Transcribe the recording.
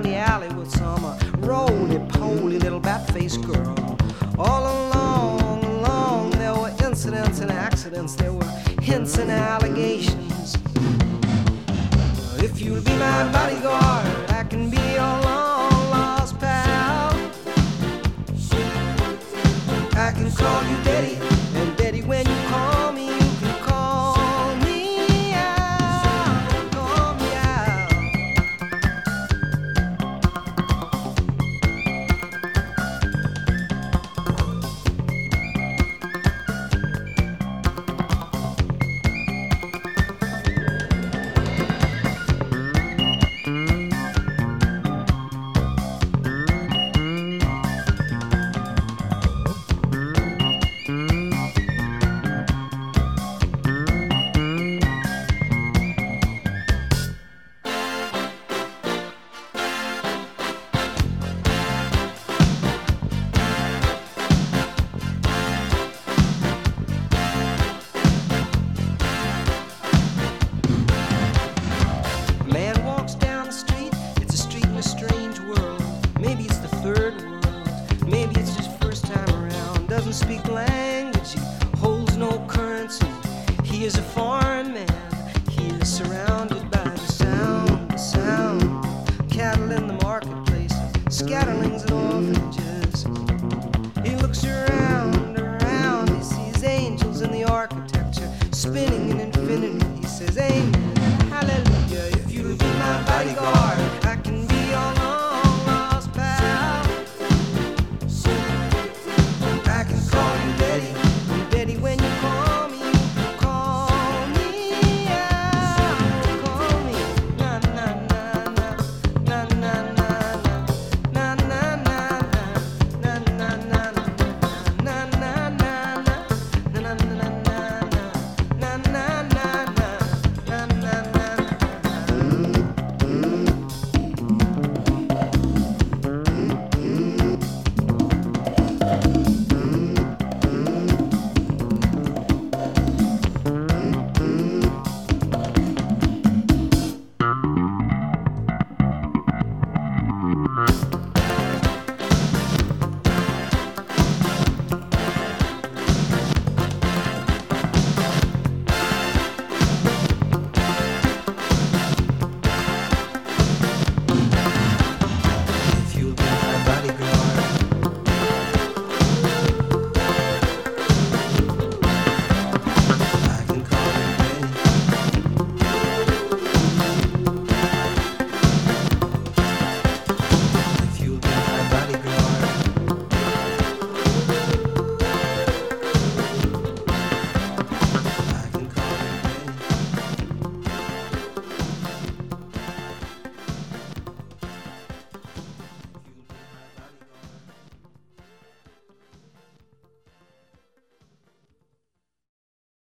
Down the alley with some uh, roly-poly little bat-faced girl. All along, along, there were incidents and accidents. There were hints and allegations. If you'll be my bodyguard, I can be your long lost pal. I can call you Betty, speak language, he holds no currency. He is a foreign man, he is surrounded by the sound, the sound. Cattle in the marketplace, scatterlings and orphanages. He looks around, around, he sees angels in the architecture, spinning in infinity. He says, Amen, hallelujah, if you be my bodyguard.